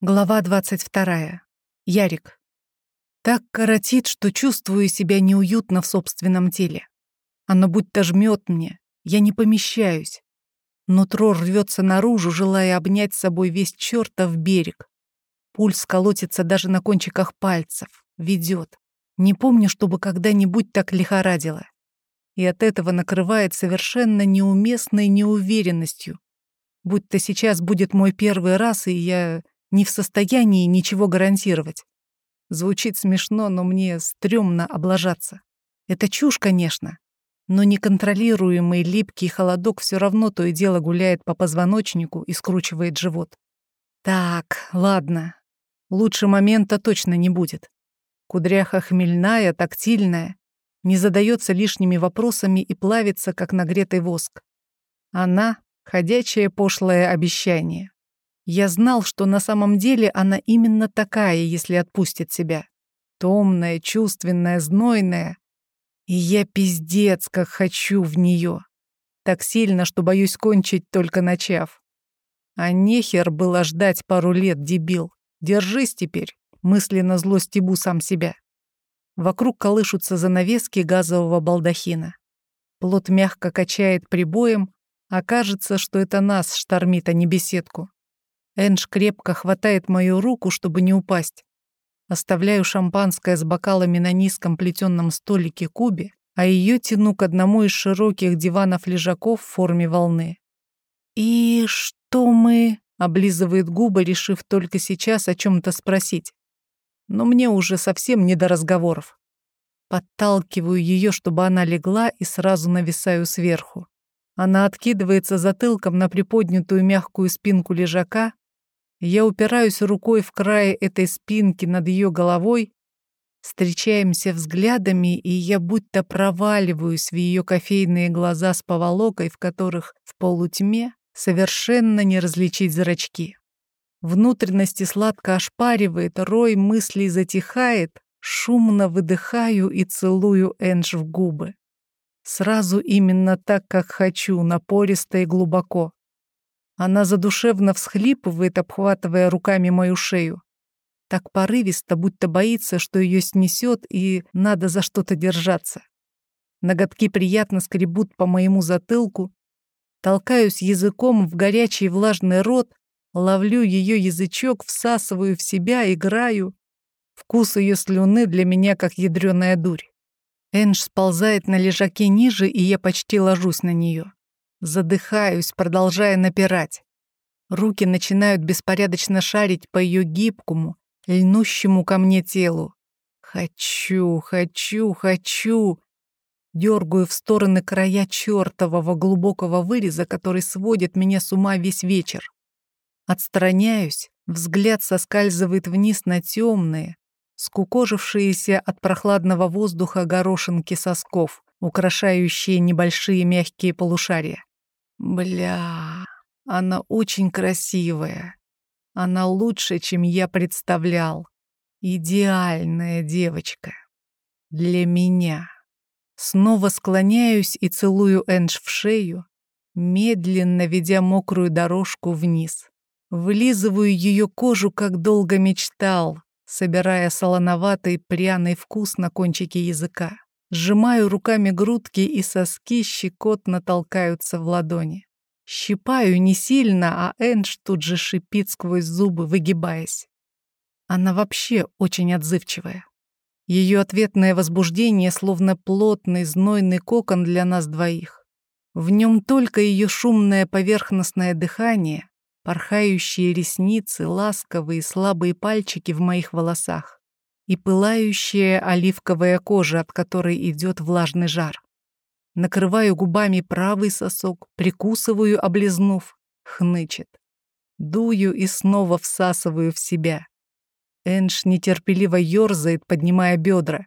Глава 22. Ярик. Так коротит, что чувствую себя неуютно в собственном теле. Оно будто жмет мне, я не помещаюсь. Нутро рвется наружу, желая обнять с собой весь чертов берег. Пульс колотится даже на кончиках пальцев, ведет. Не помню, чтобы когда-нибудь так лихорадило. И от этого накрывает совершенно неуместной неуверенностью. Будь-то сейчас будет мой первый раз, и я не в состоянии ничего гарантировать. Звучит смешно, но мне стрёмно облажаться. Это чушь, конечно, но неконтролируемый липкий холодок все равно то и дело гуляет по позвоночнику и скручивает живот. Так, ладно. Лучше момента точно не будет. Кудряха хмельная, тактильная, не задается лишними вопросами и плавится, как нагретый воск. Она — ходячее пошлое обещание. Я знал, что на самом деле она именно такая, если отпустит себя. Томная, чувственная, знойная. И я пиздец, как хочу в нее. Так сильно, что боюсь кончить, только начав. А нехер было ждать пару лет, дебил. Держись теперь. Мысленно зло стебу сам себя. Вокруг колышутся занавески газового балдахина. Плот мягко качает прибоем, а кажется, что это нас штормит, а не беседку. Эндж крепко хватает мою руку, чтобы не упасть. Оставляю шампанское с бокалами на низком плетенном столике кубе, а ее тяну к одному из широких диванов-лежаков в форме волны. «И что мы...» — облизывает губы, решив только сейчас о чем-то спросить. Но мне уже совсем не до разговоров. Подталкиваю ее, чтобы она легла, и сразу нависаю сверху. Она откидывается затылком на приподнятую мягкую спинку лежака, я упираюсь рукой в край этой спинки над ее головой, встречаемся взглядами, и я будто проваливаюсь в ее кофейные глаза с поволокой, в которых в полутьме совершенно не различить зрачки. Внутренности сладко ошпаривает, рой мыслей затихает, шумно выдыхаю и целую Эндж в губы. Сразу именно так, как хочу, напористо и глубоко. Она задушевно всхлипывает, обхватывая руками мою шею. Так порывисто, будто боится, что ее снесет, и надо за что-то держаться. Ноготки приятно скребут по моему затылку. Толкаюсь языком в горячий влажный рот, ловлю ее язычок, всасываю в себя, играю. Вкус ее слюны для меня как ядреная дурь. Эндж сползает на лежаке ниже, и я почти ложусь на нее. Задыхаюсь, продолжая напирать. Руки начинают беспорядочно шарить по ее гибкому, льнущему ко мне телу. Хочу, хочу, хочу. Дергаю в стороны края чертового глубокого выреза, который сводит меня с ума весь вечер. Отстраняюсь, взгляд соскальзывает вниз на темные, скукожившиеся от прохладного воздуха горошинки сосков, украшающие небольшие мягкие полушария. Бля, она очень красивая. Она лучше, чем я представлял. Идеальная девочка. Для меня. Снова склоняюсь и целую Эндж в шею, медленно ведя мокрую дорожку вниз. Вылизываю ее кожу, как долго мечтал, собирая солоноватый пряный вкус на кончике языка. Сжимаю руками грудки, и соски щекотно толкаются в ладони. Щипаю не сильно, а Эндж тут же шипит сквозь зубы, выгибаясь. Она вообще очень отзывчивая. Ее ответное возбуждение словно плотный знойный кокон для нас двоих. В нем только ее шумное поверхностное дыхание, порхающие ресницы, ласковые слабые пальчики в моих волосах и пылающая оливковая кожа, от которой идет влажный жар. Накрываю губами правый сосок, прикусываю, облизнув, хнычет. Дую и снова всасываю в себя. Энж нетерпеливо ёрзает, поднимая бедра.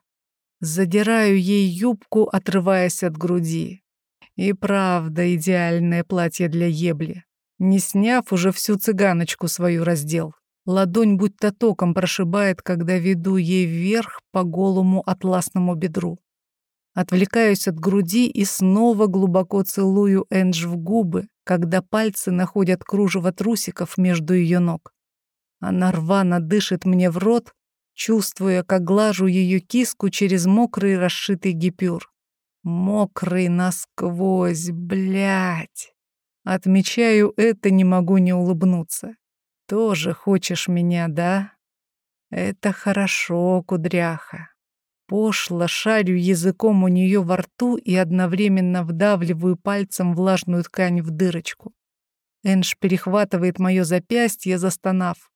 Задираю ей юбку, отрываясь от груди. И правда идеальное платье для ебли. Не сняв, уже всю цыганочку свою раздел. Ладонь будто током прошибает, когда веду ей вверх по голому атласному бедру. Отвлекаюсь от груди и снова глубоко целую Эндж в губы, когда пальцы находят кружево трусиков между ее ног. Она рвано дышит мне в рот, чувствуя, как глажу ее киску через мокрый расшитый гипюр. Мокрый насквозь, блядь. Отмечаю это, не могу не улыбнуться. Тоже хочешь меня, да? Это хорошо, кудряха. Пошло шарю языком у нее во рту и одновременно вдавливаю пальцем влажную ткань в дырочку. Энж перехватывает мое запястье, застонав.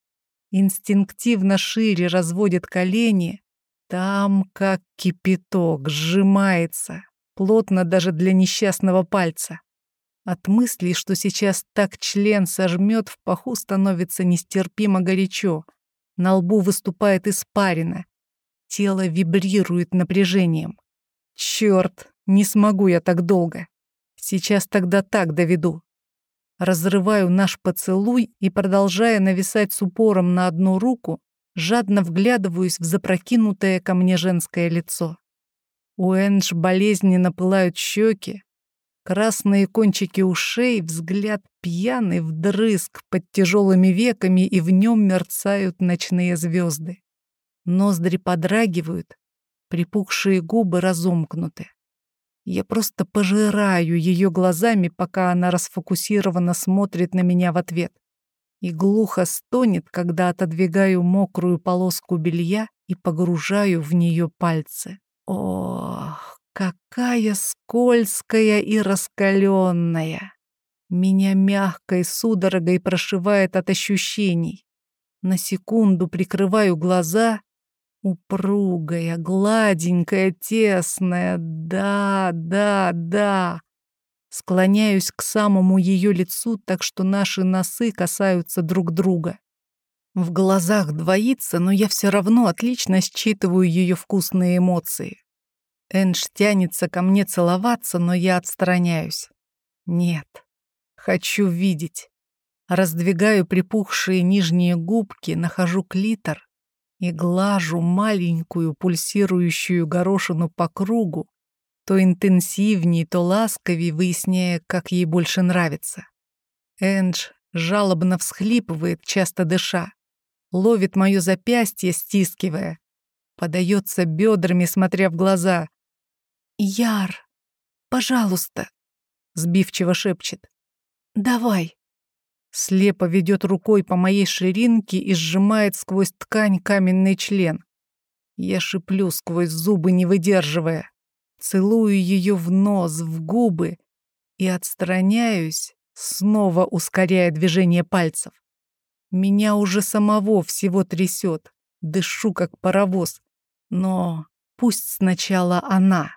Инстинктивно шире разводит колени. Там, как кипяток, сжимается. Плотно даже для несчастного пальца. От мысли, что сейчас так член сожмет, в паху становится нестерпимо горячо. На лбу выступает испарина. Тело вибрирует напряжением. Черт, не смогу я так долго. Сейчас тогда так доведу. Разрываю наш поцелуй и, продолжая нависать с упором на одну руку, жадно вглядываюсь в запрокинутое ко мне женское лицо. У Эндж болезненно пылают щеки, красные кончики ушей, взгляд пьяный вдрызг под тяжелыми веками, и в нем мерцают ночные звезды. Ноздри подрагивают, припухшие губы разомкнуты. Я просто пожираю ее глазами, пока она расфокусированно смотрит на меня в ответ. И глухо стонет, когда отодвигаю мокрую полоску белья и погружаю в нее пальцы. Ох, какая скользкая и раскаленная! Меня мягкой судорогой прошивает от ощущений. На секунду прикрываю глаза Упругая, гладенькая, тесная. Да, да, да. Склоняюсь к самому ее лицу, так что наши носы касаются друг друга. В глазах двоится, но я все равно отлично считываю ее вкусные эмоции. Энж тянется ко мне целоваться, но я отстраняюсь. Нет, хочу видеть. Раздвигаю припухшие нижние губки, нахожу клитор и глажу маленькую пульсирующую горошину по кругу, то интенсивнее, то ласковее, выясняя, как ей больше нравится. Эндж жалобно всхлипывает, часто дыша, ловит мое запястье, стискивая, подается бедрами, смотря в глаза. «Яр, пожалуйста», — сбивчиво шепчет. «Давай». Слепо ведет рукой по моей ширинке и сжимает сквозь ткань каменный член. Я шиплю сквозь зубы, не выдерживая. Целую ее в нос, в губы и отстраняюсь, снова ускоряя движение пальцев. Меня уже самого всего трясет, дышу как паровоз. Но пусть сначала она.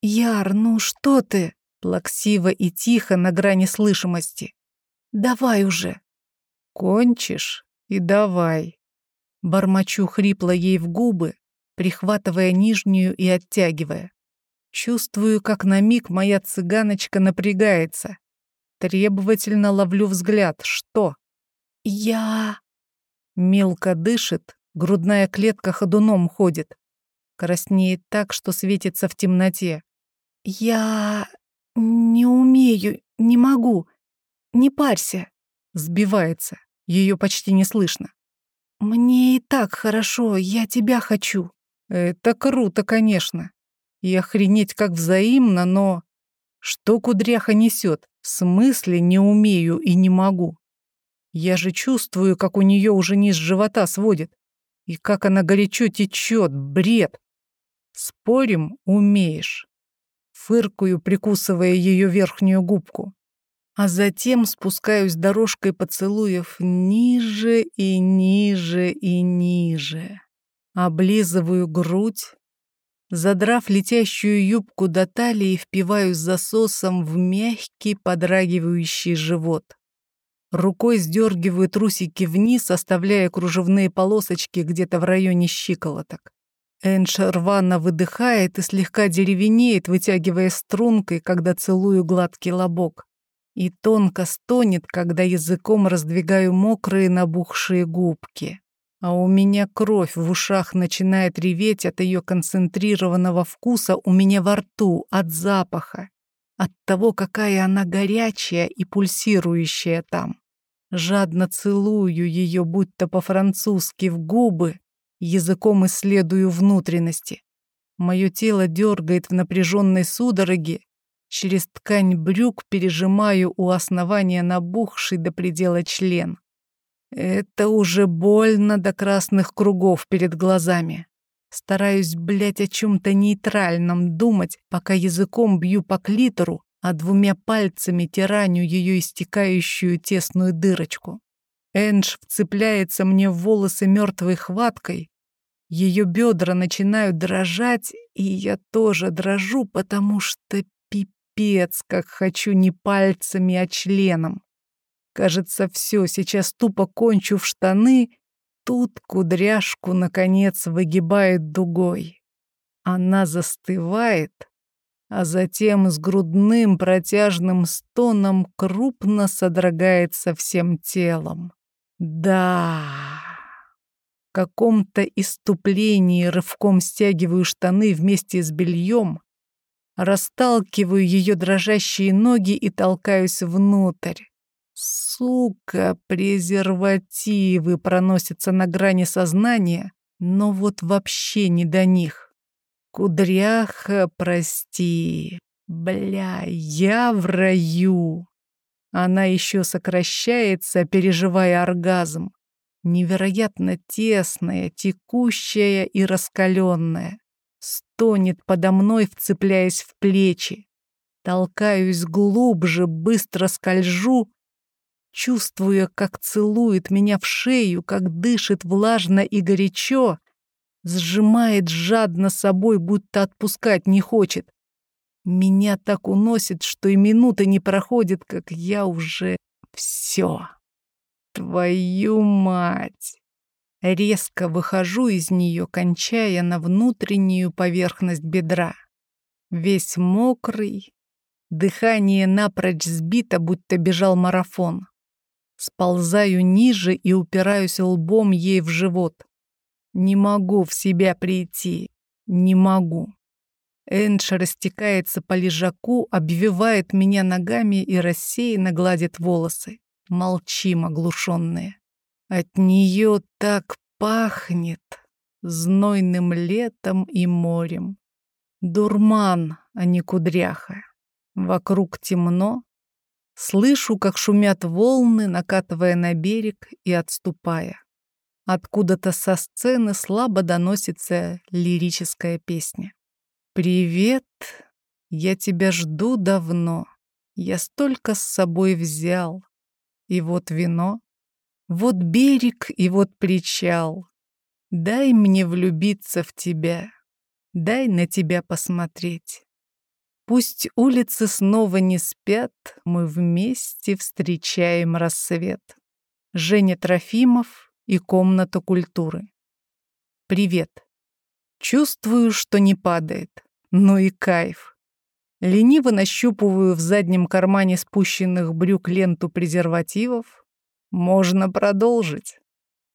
«Яр, ну что ты?» Плаксиво и тихо на грани слышимости. Давай уже. Кончишь и давай. Бормочу хрипло ей в губы, прихватывая нижнюю и оттягивая. Чувствую, как на миг моя цыганочка напрягается. Требовательно ловлю взгляд. Что? Я... Мелко дышит, грудная клетка ходуном ходит. Краснеет так, что светится в темноте. Я... не умею, не могу. Не парься. Сбивается. Ее почти не слышно. Мне и так хорошо, я тебя хочу. Это круто, конечно. И охренеть как взаимно, но... Что кудряха несет? В смысле не умею и не могу? Я же чувствую, как у нее уже низ живота сводит. И как она горячо течет, бред. Спорим, умеешь. Фыркую, прикусывая ее верхнюю губку а затем спускаюсь дорожкой поцелуев ниже и ниже и ниже. Облизываю грудь, задрав летящую юбку до талии, впиваюсь засосом в мягкий подрагивающий живот. Рукой сдергиваю трусики вниз, оставляя кружевные полосочки где-то в районе щиколоток. Энш рвано выдыхает и слегка деревенеет, вытягивая стрункой, когда целую гладкий лобок и тонко стонет, когда языком раздвигаю мокрые набухшие губки. А у меня кровь в ушах начинает реветь от ее концентрированного вкуса у меня во рту, от запаха, от того, какая она горячая и пульсирующая там. Жадно целую ее, будто по-французски, в губы, языком исследую внутренности. Мое тело дергает в напряженной судороге, через ткань брюк пережимаю у основания набухший до предела член. Это уже больно до красных кругов перед глазами. Стараюсь, блядь, о чем-то нейтральном думать, пока языком бью по клитору, а двумя пальцами тираню ее истекающую тесную дырочку. Эндж вцепляется мне в волосы мертвой хваткой. Ее бедра начинают дрожать, и я тоже дрожу, потому что пипец, как хочу не пальцами, а членом. Кажется, все, сейчас тупо кончу в штаны. Тут кудряшку, наконец, выгибает дугой. Она застывает, а затем с грудным протяжным стоном крупно содрогается всем телом. Да, в каком-то иступлении рывком стягиваю штаны вместе с бельем, расталкиваю ее дрожащие ноги и толкаюсь внутрь. Сука, презервативы проносятся на грани сознания, но вот вообще не до них. Кудряха, прости. Бля, я в раю. Она еще сокращается, переживая оргазм. Невероятно тесная, текущая и раскаленная. Стонет подо мной, вцепляясь в плечи. Толкаюсь глубже, быстро скольжу, чувствуя, как целует меня в шею, как дышит влажно и горячо, сжимает жадно собой, будто отпускать не хочет. Меня так уносит, что и минуты не проходит, как я уже все. Твою мать! Резко выхожу из нее, кончая на внутреннюю поверхность бедра. Весь мокрый, дыхание напрочь сбито, будто бежал марафон. Сползаю ниже и упираюсь лбом ей в живот. Не могу в себя прийти. Не могу. Эндж растекается по лежаку, обвивает меня ногами и рассеянно гладит волосы. Молчим, оглушенные. От нее так пахнет знойным летом и морем. Дурман, а не кудряха. Вокруг темно. Слышу, как шумят волны, накатывая на берег и отступая. Откуда-то со сцены слабо доносится лирическая песня. «Привет, я тебя жду давно. Я столько с собой взял. И вот вино, вот берег и вот причал. Дай мне влюбиться в тебя, дай на тебя посмотреть. Пусть улицы снова не спят, мы вместе встречаем рассвет. Женя Трофимов — и комната культуры. Привет. Чувствую, что не падает. Ну и кайф. Лениво нащупываю в заднем кармане спущенных брюк ленту презервативов. Можно продолжить.